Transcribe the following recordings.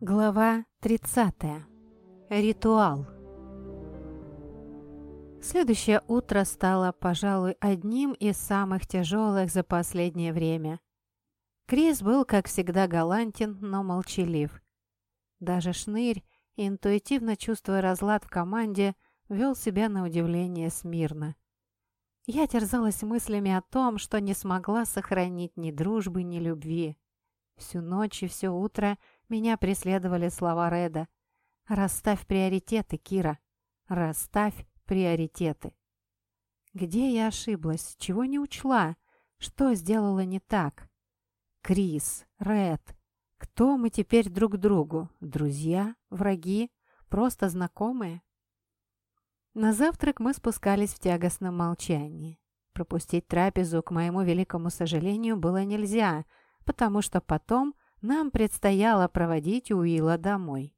Глава 30. Ритуал. Следующее утро стало, пожалуй, одним из самых тяжелых за последнее время. Крис был, как всегда, галантен, но молчалив. Даже Шнырь, интуитивно чувствуя разлад в команде, вел себя на удивление смирно. Я терзалась мыслями о том, что не смогла сохранить ни дружбы, ни любви. Всю ночь и все утро – меня преследовали слова Реда. «Расставь приоритеты, Кира. Расставь приоритеты». Где я ошиблась? Чего не учла? Что сделала не так? Крис, Ред. Кто мы теперь друг другу? Друзья? Враги? Просто знакомые? На завтрак мы спускались в тягостном молчании. Пропустить трапезу, к моему великому сожалению, было нельзя, потому что потом нам предстояло проводить Уилла домой.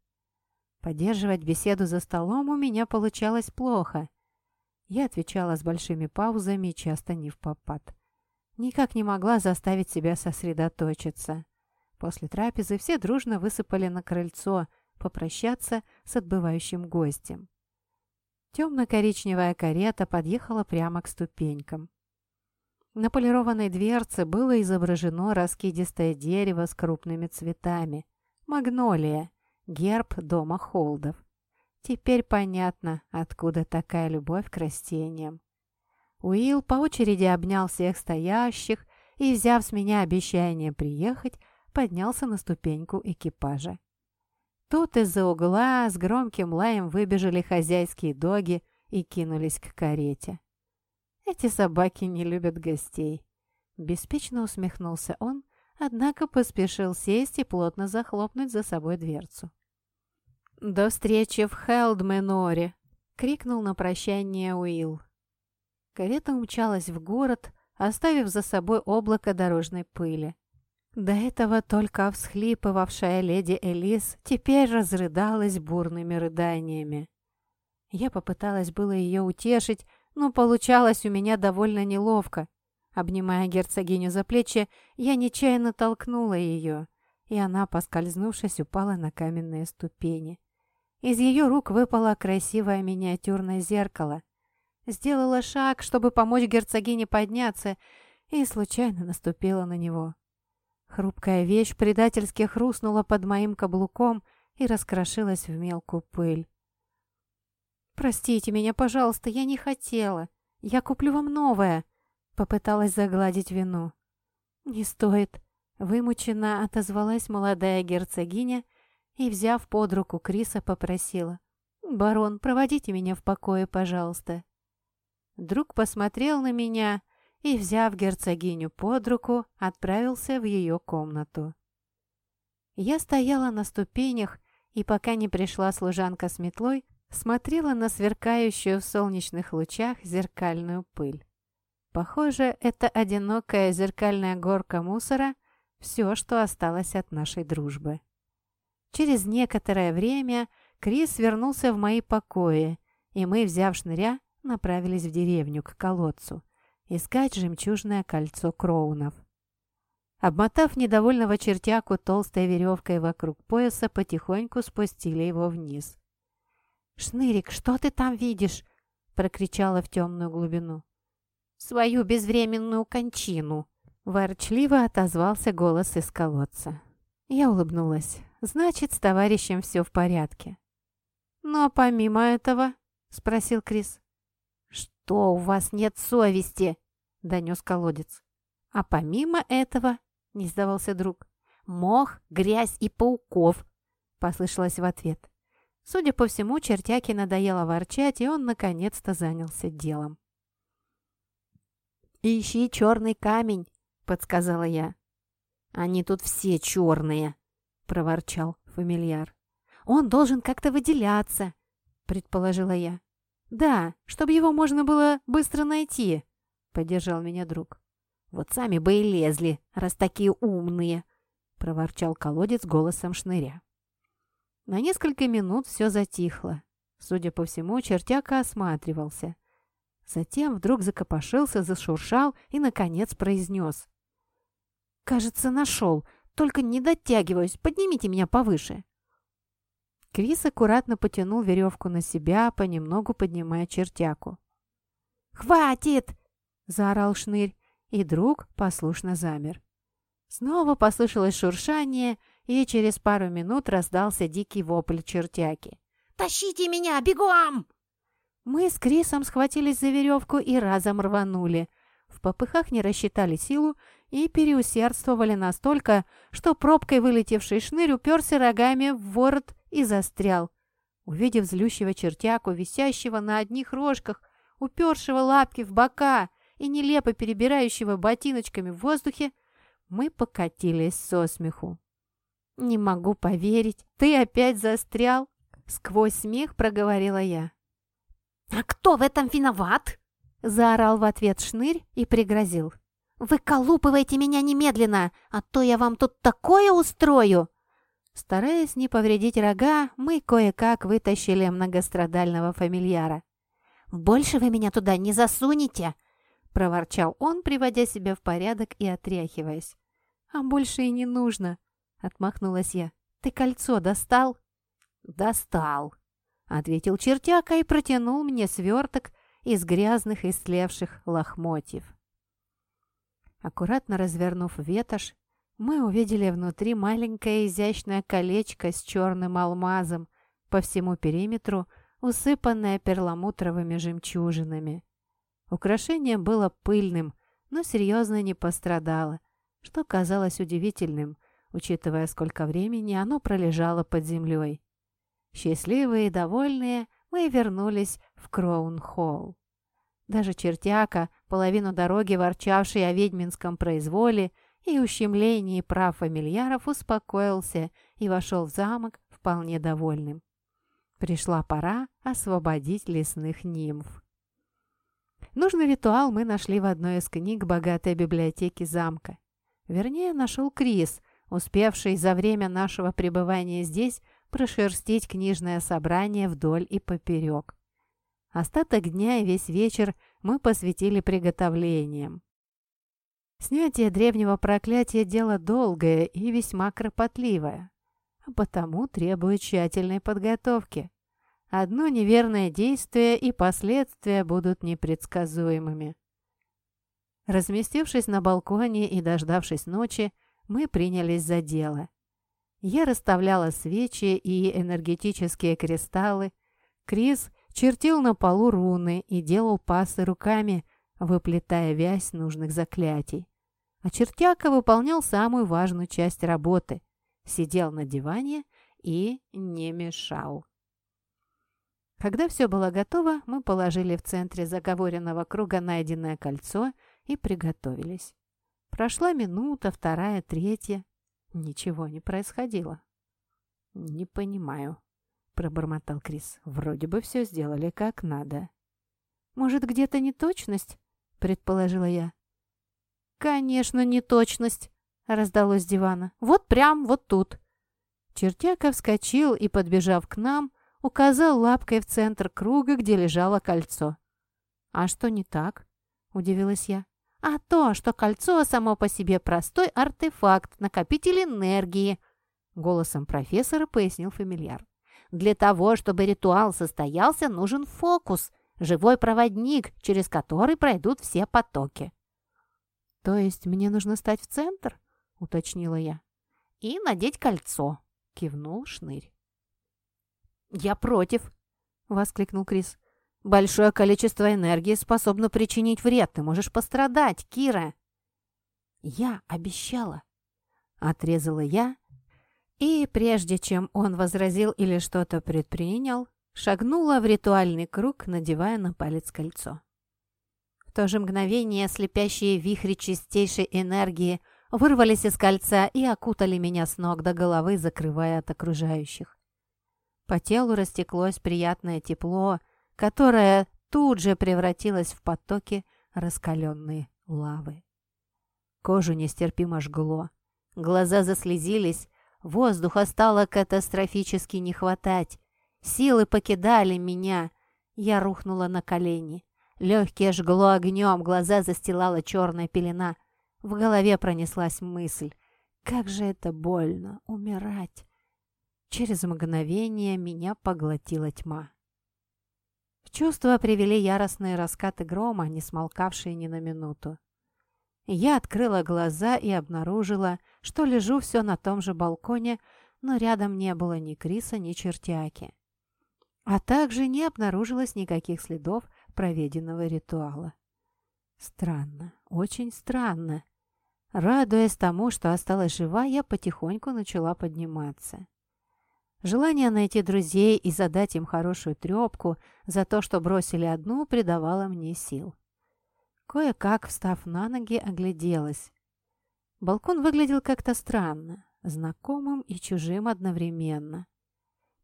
Поддерживать беседу за столом у меня получалось плохо. Я отвечала с большими паузами часто не в попад. Никак не могла заставить себя сосредоточиться. После трапезы все дружно высыпали на крыльцо попрощаться с отбывающим гостем. Темно-коричневая карета подъехала прямо к ступенькам. На полированной дверце было изображено раскидистое дерево с крупными цветами. Магнолия, герб дома Холдов. Теперь понятно, откуда такая любовь к растениям. Уилл по очереди обнял всех стоящих и, взяв с меня обещание приехать, поднялся на ступеньку экипажа. Тут из-за угла с громким лаем выбежали хозяйские доги и кинулись к карете. Эти собаки не любят гостей. Беспечно усмехнулся он, однако поспешил сесть и плотно захлопнуть за собой дверцу. «До встречи в Хелдменоре!» — крикнул на прощание Уилл. Карета умчалась в город, оставив за собой облако дорожной пыли. До этого только всхлипывавшая леди Элис теперь разрыдалась бурными рыданиями. Я попыталась было ее утешить, но получалось у меня довольно неловко. Обнимая герцогиню за плечи, я нечаянно толкнула ее, и она, поскользнувшись, упала на каменные ступени. Из ее рук выпало красивое миниатюрное зеркало. Сделала шаг, чтобы помочь герцогине подняться, и случайно наступила на него. Хрупкая вещь предательски хрустнула под моим каблуком и раскрошилась в мелкую пыль. «Простите меня, пожалуйста, я не хотела. Я куплю вам новое», — попыталась загладить вину. «Не стоит», — вымученно отозвалась молодая герцогиня и, взяв под руку Криса, попросила. «Барон, проводите меня в покое, пожалуйста». Друг посмотрел на меня и, взяв герцогиню под руку, отправился в ее комнату. Я стояла на ступенях, и пока не пришла служанка с метлой, смотрела на сверкающую в солнечных лучах зеркальную пыль. Похоже, это одинокая зеркальная горка мусора – все, что осталось от нашей дружбы. Через некоторое время Крис вернулся в мои покои, и мы, взяв шныря, направились в деревню к колодцу, искать жемчужное кольцо кроунов. Обмотав недовольного чертяку толстой веревкой вокруг пояса, потихоньку спустили его вниз. «Шнырик, что ты там видишь?» — прокричала в темную глубину. «Свою безвременную кончину!» — ворчливо отозвался голос из колодца. Я улыбнулась. «Значит, с товарищем все в порядке». «Но помимо этого...» — спросил Крис. «Что, у вас нет совести?» — донес колодец. «А помимо этого...» — не сдавался друг. «Мох, грязь и пауков!» — послышалось в ответ. Судя по всему, чертяке надоело ворчать, и он наконец-то занялся делом. «Ищи черный камень», — подсказала я. «Они тут все черные», — проворчал фамильяр. «Он должен как-то выделяться», — предположила я. «Да, чтобы его можно было быстро найти», — поддержал меня друг. «Вот сами бы и лезли, раз такие умные», — проворчал колодец голосом шныря. На несколько минут все затихло. Судя по всему, чертяка осматривался. Затем вдруг закопошился, зашуршал и, наконец, произнес. «Кажется, нашел. Только не дотягиваюсь. Поднимите меня повыше». Крис аккуратно потянул веревку на себя, понемногу поднимая чертяку. «Хватит!» – заорал шнырь, и друг послушно замер. Снова послышалось шуршание, и через пару минут раздался дикий вопль чертяки. «Тащите меня! Бегом!» Мы с Крисом схватились за веревку и разом рванули. В попыхах не рассчитали силу и переусердствовали настолько, что пробкой вылетевший шнырь уперся рогами в ворот и застрял. Увидев злющего чертяку, висящего на одних рожках, упершего лапки в бока и нелепо перебирающего ботиночками в воздухе, мы покатились со смеху. «Не могу поверить, ты опять застрял!» Сквозь смех проговорила я. «А кто в этом виноват?» Заорал в ответ шнырь и пригрозил. «Выколупывайте меня немедленно, а то я вам тут такое устрою!» Стараясь не повредить рога, мы кое-как вытащили многострадального фамильяра. «Больше вы меня туда не засунете!» — проворчал он, приводя себя в порядок и отряхиваясь. «А больше и не нужно!» — отмахнулась я. «Ты кольцо достал?» «Достал!» — ответил чертяка и протянул мне сверток из грязных и слевших лохмотьев. Аккуратно развернув ветошь, мы увидели внутри маленькое изящное колечко с черным алмазом, по всему периметру усыпанное перламутровыми жемчужинами. Украшение было пыльным, но серьезно не пострадало, что казалось удивительным, учитывая, сколько времени оно пролежало под землей. Счастливые и довольные, мы вернулись в Кроун-Холл. Даже чертяка, половину дороги ворчавший о ведьминском произволе, и ущемлении прав фамильяров успокоился и вошел в замок вполне довольным. Пришла пора освободить лесных нимф. Нужный ритуал мы нашли в одной из книг богатой библиотеки замка. Вернее, нашел Крис, успевший за время нашего пребывания здесь прошерстить книжное собрание вдоль и поперек. Остаток дня и весь вечер мы посвятили приготовлениям. Снятие древнего проклятия – дело долгое и весьма кропотливое, а потому требует тщательной подготовки. Одно неверное действие и последствия будут непредсказуемыми. Разместившись на балконе и дождавшись ночи, мы принялись за дело. Я расставляла свечи и энергетические кристаллы. Крис чертил на полу руны и делал пасы руками, выплетая вязь нужных заклятий. А чертяка выполнял самую важную часть работы. Сидел на диване и не мешал. Когда все было готово, мы положили в центре заговоренного круга найденное кольцо и приготовились. Прошла минута, вторая, третья. Ничего не происходило. «Не понимаю», — пробормотал Крис. «Вроде бы все сделали как надо». «Может, где-то неточность?» — предположила я. «Конечно, неточность!» — раздалось с дивана. «Вот прям, вот тут!» Чертяка вскочил и, подбежав к нам, указал лапкой в центр круга, где лежало кольцо. «А что не так?» — удивилась я. «А то, что кольцо само по себе простой артефакт, накопитель энергии», — голосом профессора пояснил фамильяр. «Для того, чтобы ритуал состоялся, нужен фокус, живой проводник, через который пройдут все потоки». «То есть мне нужно стать в центр?» — уточнила я. «И надеть кольцо», — кивнул Шнырь. «Я против», — воскликнул Крис. «Большое количество энергии способно причинить вред. Ты можешь пострадать, Кира». «Я обещала», — отрезала я, и прежде чем он возразил или что-то предпринял, шагнула в ритуальный круг, надевая на палец кольцо. В то же мгновение слепящие вихри чистейшей энергии вырвались из кольца и окутали меня с ног до головы, закрывая от окружающих. По телу растеклось приятное тепло, которое тут же превратилось в потоки раскаленной лавы. Кожу нестерпимо жгло, глаза заслезились, воздуха стало катастрофически не хватать, силы покидали меня, я рухнула на колени. Легкие жгло огнем, глаза застилала черная пелена. В голове пронеслась мысль. Как же это больно, умирать. Через мгновение меня поглотила тьма. В чувство привели яростные раскаты грома, не смолкавшие ни на минуту. Я открыла глаза и обнаружила, что лежу все на том же балконе, но рядом не было ни Криса, ни чертяки. А также не обнаружилось никаких следов проведенного ритуала. Странно, очень странно. Радуясь тому, что осталась жива, я потихоньку начала подниматься. Желание найти друзей и задать им хорошую трепку за то, что бросили одну, придавало мне сил. Кое-как, встав на ноги, огляделась. Балкон выглядел как-то странно, знакомым и чужим одновременно.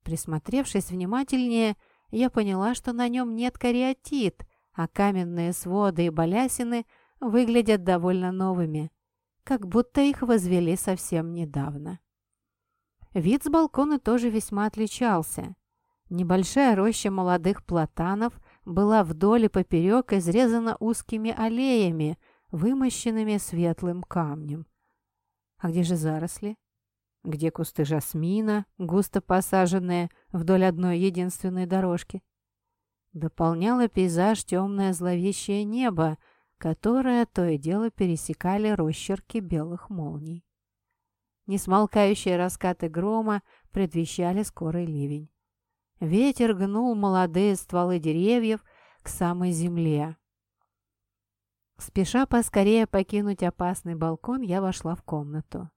Присмотревшись внимательнее, я поняла, что на нем нет кариатит, а каменные своды и балясины выглядят довольно новыми, как будто их возвели совсем недавно. Вид с балкона тоже весьма отличался. Небольшая роща молодых платанов была вдоль и поперек изрезана узкими аллеями, вымощенными светлым камнем. А где же заросли? Где кусты жасмина, густо посаженные вдоль одной единственной дорожки? Дополняло пейзаж темное зловещее небо, которое то и дело пересекали росчерки белых молний. Несмолкающие раскаты грома предвещали скорый ливень. Ветер гнул молодые стволы деревьев к самой земле. Спеша поскорее покинуть опасный балкон, я вошла в комнату.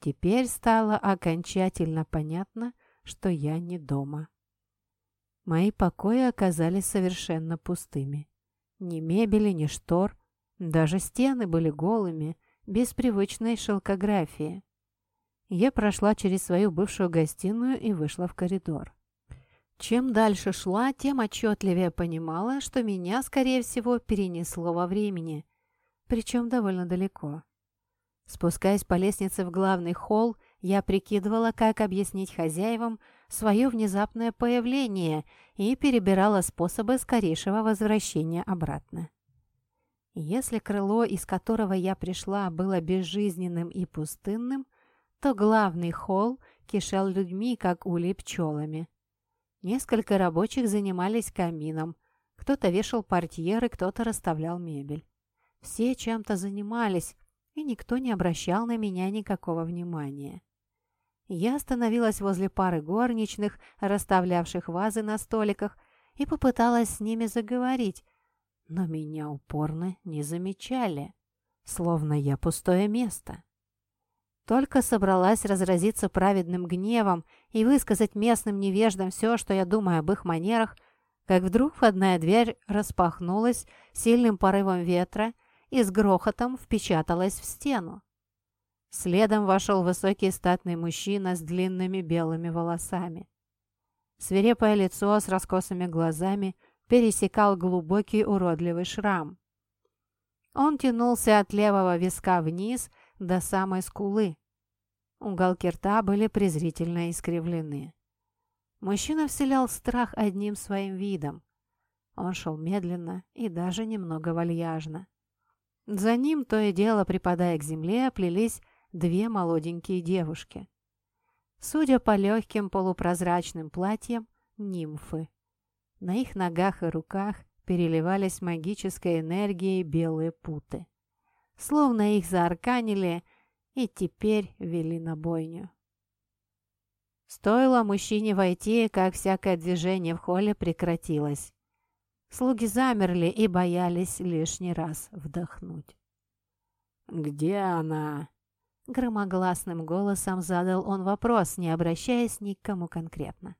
Теперь стало окончательно понятно, что я не дома. Мои покои оказались совершенно пустыми. Ни мебели, ни штор, даже стены были голыми, без привычной шелкографии. Я прошла через свою бывшую гостиную и вышла в коридор. Чем дальше шла, тем отчетливее понимала, что меня, скорее всего, перенесло во времени, причем довольно далеко. Спускаясь по лестнице в главный холл, я прикидывала, как объяснить хозяевам свое внезапное появление и перебирала способы скорейшего возвращения обратно. Если крыло, из которого я пришла, было безжизненным и пустынным, то главный холл кишел людьми, как улей пчелами. Несколько рабочих занимались камином, кто-то вешал портьеры, кто-то расставлял мебель. Все чем-то занимались, и никто не обращал на меня никакого внимания. Я остановилась возле пары горничных, расставлявших вазы на столиках, и попыталась с ними заговорить, но меня упорно не замечали, словно я пустое место. Только собралась разразиться праведным гневом и высказать местным невеждам все, что я думаю об их манерах, как вдруг входная дверь распахнулась сильным порывом ветра и с грохотом впечаталась в стену. Следом вошел высокий статный мужчина с длинными белыми волосами. Свирепое лицо с раскосыми глазами пересекал глубокий уродливый шрам. Он тянулся от левого виска вниз до самой скулы. Уголки рта были презрительно искривлены. Мужчина вселял страх одним своим видом. Он шел медленно и даже немного вальяжно. За ним, то и дело припадая к земле, плелись две молоденькие девушки. Судя по легким полупрозрачным платьям, нимфы. На их ногах и руках переливались магической энергией белые путы. Словно их заарканили и теперь вели на бойню. Стоило мужчине войти, как всякое движение в холле прекратилось. Слуги замерли и боялись лишний раз вдохнуть. «Где она?» Громогласным голосом задал он вопрос, не обращаясь ни к кому конкретно.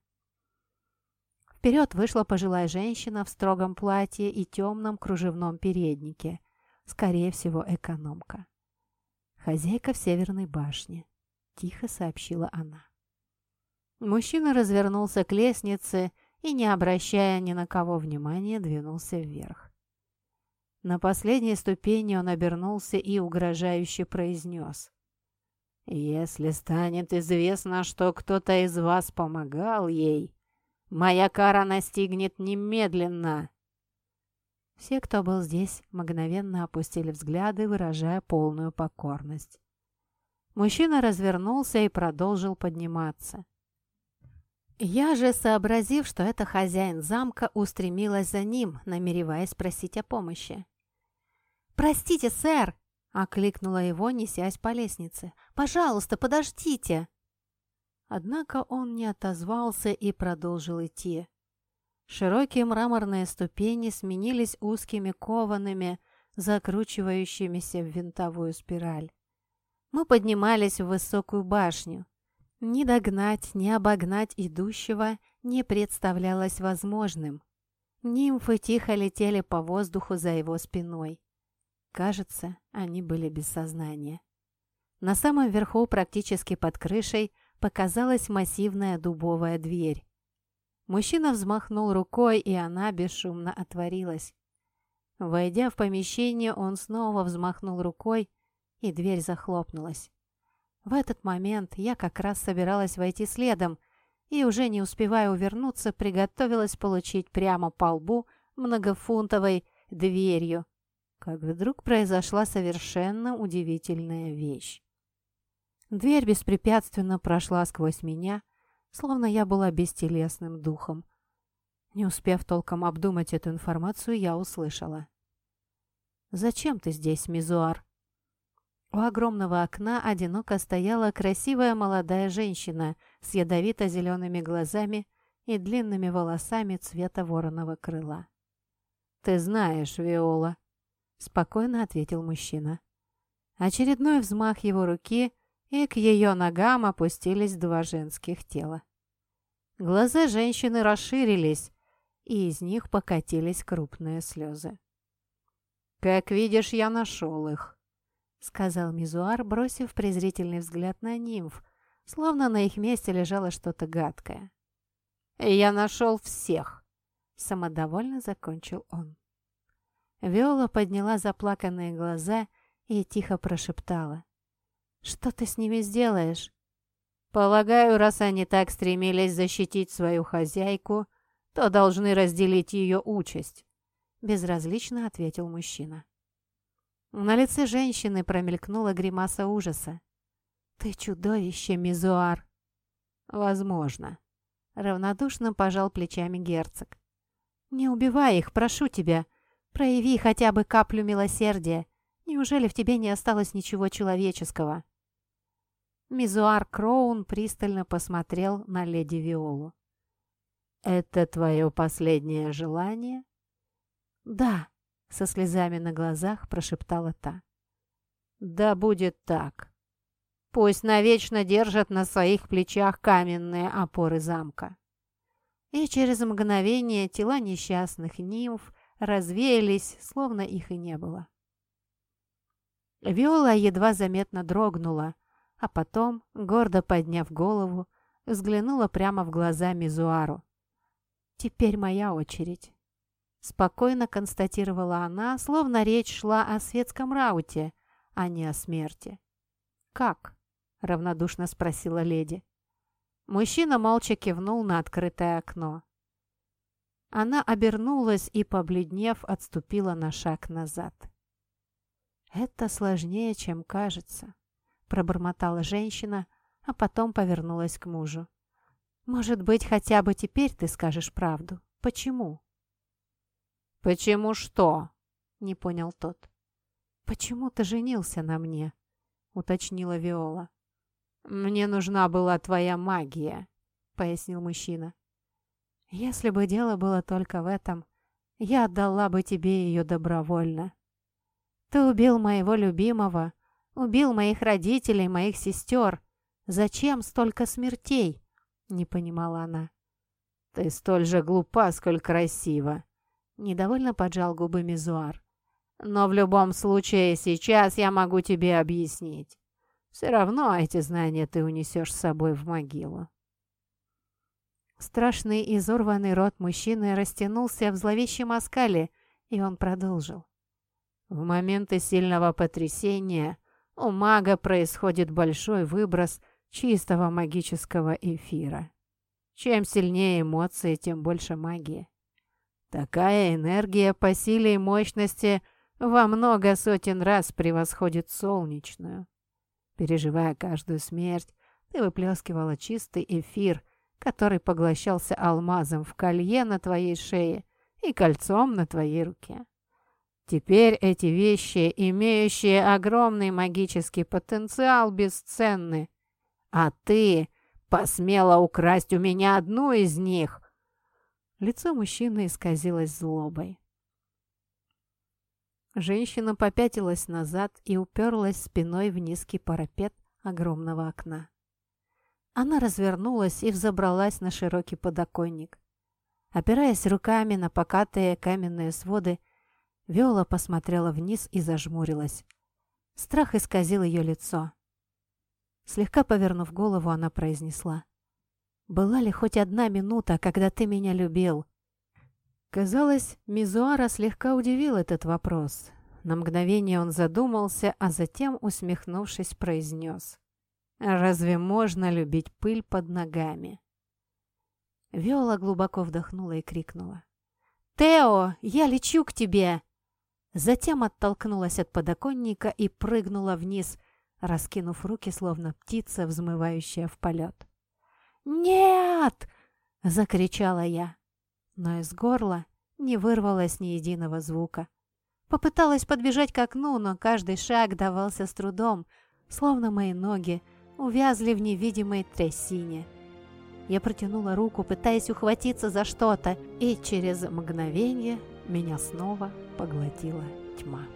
Вперед вышла пожилая женщина в строгом платье и темном кружевном переднике, скорее всего, экономка. «Хозяйка в Северной башне», — тихо сообщила она. Мужчина развернулся к лестнице и, не обращая ни на кого внимания, двинулся вверх. На последней ступени он обернулся и угрожающе произнес. «Если станет известно, что кто-то из вас помогал ей, моя кара настигнет немедленно!» Все, кто был здесь, мгновенно опустили взгляды, выражая полную покорность. Мужчина развернулся и продолжил подниматься. Я же, сообразив, что это хозяин замка, устремилась за ним, намереваясь спросить о помощи. «Простите, сэр!» — окликнула его, несясь по лестнице. «Пожалуйста, подождите!» Однако он не отозвался и продолжил идти. Широкие мраморные ступени сменились узкими коваными, закручивающимися в винтовую спираль. Мы поднимались в высокую башню. Ни догнать, ни обогнать идущего не представлялось возможным. Нимфы тихо летели по воздуху за его спиной. Кажется, они были без сознания. На самом верху, практически под крышей, показалась массивная дубовая дверь. Мужчина взмахнул рукой, и она бесшумно отворилась. Войдя в помещение, он снова взмахнул рукой, и дверь захлопнулась. В этот момент я как раз собиралась войти следом, и уже не успевая увернуться, приготовилась получить прямо по лбу многофунтовой дверью, как вдруг произошла совершенно удивительная вещь. Дверь беспрепятственно прошла сквозь меня, словно я была бестелесным духом. Не успев толком обдумать эту информацию, я услышала. «Зачем ты здесь, Мизуар?» У огромного окна одиноко стояла красивая молодая женщина с ядовито-зелеными глазами и длинными волосами цвета вороного крыла. «Ты знаешь, Виола», — спокойно ответил мужчина. Очередной взмах его руки, и к ее ногам опустились два женских тела. Глаза женщины расширились, и из них покатились крупные слезы. «Как видишь, я нашел их», — сказал Мизуар, бросив презрительный взгляд на нимф, словно на их месте лежало что-то гадкое. «Я нашел всех!» — самодовольно закончил он. Виола подняла заплаканные глаза и тихо прошептала. «Что ты с ними сделаешь?» «Полагаю, раз они так стремились защитить свою хозяйку, то должны разделить ее участь», — безразлично ответил мужчина. На лице женщины промелькнула гримаса ужаса. «Ты чудовище, Мизуар!» «Возможно», — равнодушно пожал плечами герцог. «Не убивай их, прошу тебя. Прояви хотя бы каплю милосердия. Неужели в тебе не осталось ничего человеческого?» Мизуар Кроун пристально посмотрел на леди Виолу. «Это твое последнее желание?» «Да», со слезами на глазах прошептала та. «Да будет так. Пусть навечно держат на своих плечах каменные опоры замка». И через мгновение тела несчастных нимф развеялись, словно их и не было. Виола едва заметно дрогнула, а потом, гордо подняв голову, взглянула прямо в глаза Мизуару. «Теперь моя очередь». Спокойно констатировала она, словно речь шла о светском рауте, а не о смерти. «Как?» — равнодушно спросила леди. Мужчина молча кивнул на открытое окно. Она обернулась и, побледнев, отступила на шаг назад. «Это сложнее, чем кажется», — пробормотала женщина, а потом повернулась к мужу. «Может быть, хотя бы теперь ты скажешь правду? Почему?» «Почему что?» — не понял тот. «Почему ты женился на мне?» — уточнила Виола. «Мне нужна была твоя магия», — пояснил мужчина. «Если бы дело было только в этом, я отдала бы тебе ее добровольно. Ты убил моего любимого, убил моих родителей, моих сестер. Зачем столько смертей?» — не понимала она. «Ты столь же глупа, сколь красива», Недовольно поджал губы Мизуар. «Но в любом случае сейчас я могу тебе объяснить. Все равно эти знания ты унесешь с собой в могилу». Страшный изорванный рот мужчины растянулся в зловещем оскале, и он продолжил. В моменты сильного потрясения у мага происходит большой выброс чистого магического эфира. Чем сильнее эмоции, тем больше магии. Такая энергия по силе и мощности во много сотен раз превосходит солнечную. Переживая каждую смерть, ты выплескивала чистый эфир, который поглощался алмазом в колье на твоей шее и кольцом на твоей руке. Теперь эти вещи, имеющие огромный магический потенциал, бесценны. А ты посмела украсть у меня одну из них!» Лицо мужчины исказилось злобой. Женщина попятилась назад и уперлась спиной в низкий парапет огромного окна. Она развернулась и взобралась на широкий подоконник. Опираясь руками на покатые каменные своды, Виола посмотрела вниз и зажмурилась. Страх исказил ее лицо. Слегка повернув голову, она произнесла. «Была ли хоть одна минута, когда ты меня любил?» Казалось, Мизуара слегка удивил этот вопрос. На мгновение он задумался, а затем, усмехнувшись, произнес. «Разве можно любить пыль под ногами?» Виола глубоко вдохнула и крикнула. «Тео, я лечу к тебе!» Затем оттолкнулась от подоконника и прыгнула вниз, раскинув руки, словно птица, взмывающая в полет. «Нет!» — закричала я, но из горла не вырвалось ни единого звука. Попыталась подбежать к окну, но каждый шаг давался с трудом, словно мои ноги увязли в невидимой трясине. Я протянула руку, пытаясь ухватиться за что-то, и через мгновение меня снова поглотила тьма.